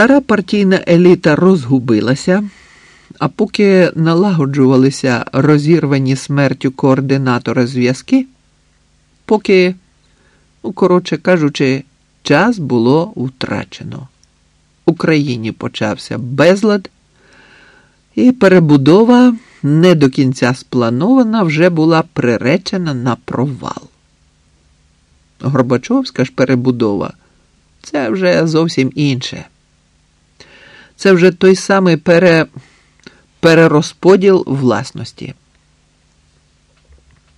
Стара партійна еліта розгубилася, а поки налагоджувалися розірвані смертю координатора зв'язки, поки, ну, коротше кажучи, час було втрачено. Україні почався безлад, і перебудова, не до кінця спланована, вже була приречена на провал. Горбачовська ж перебудова це вже зовсім інше. Це вже той самий пере... перерозподіл власності.